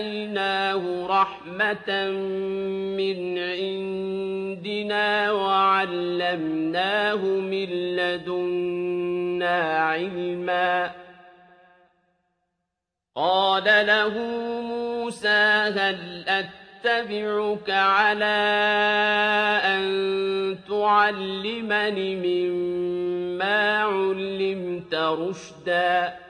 آتَيْنَاهُ رَحْمَةً مِّنْ عِندِنَا وَعَلَّمْنَاهُ مِن لَّدُنَّا عِلْمًا قَالَ لَهُ مُوسَىٰ هَلْ أَتَّبِعُكَ عَلَىٰ أَن تُعَلِّمَنِ مِمَّا عُلِّمْتَ رُشْدًا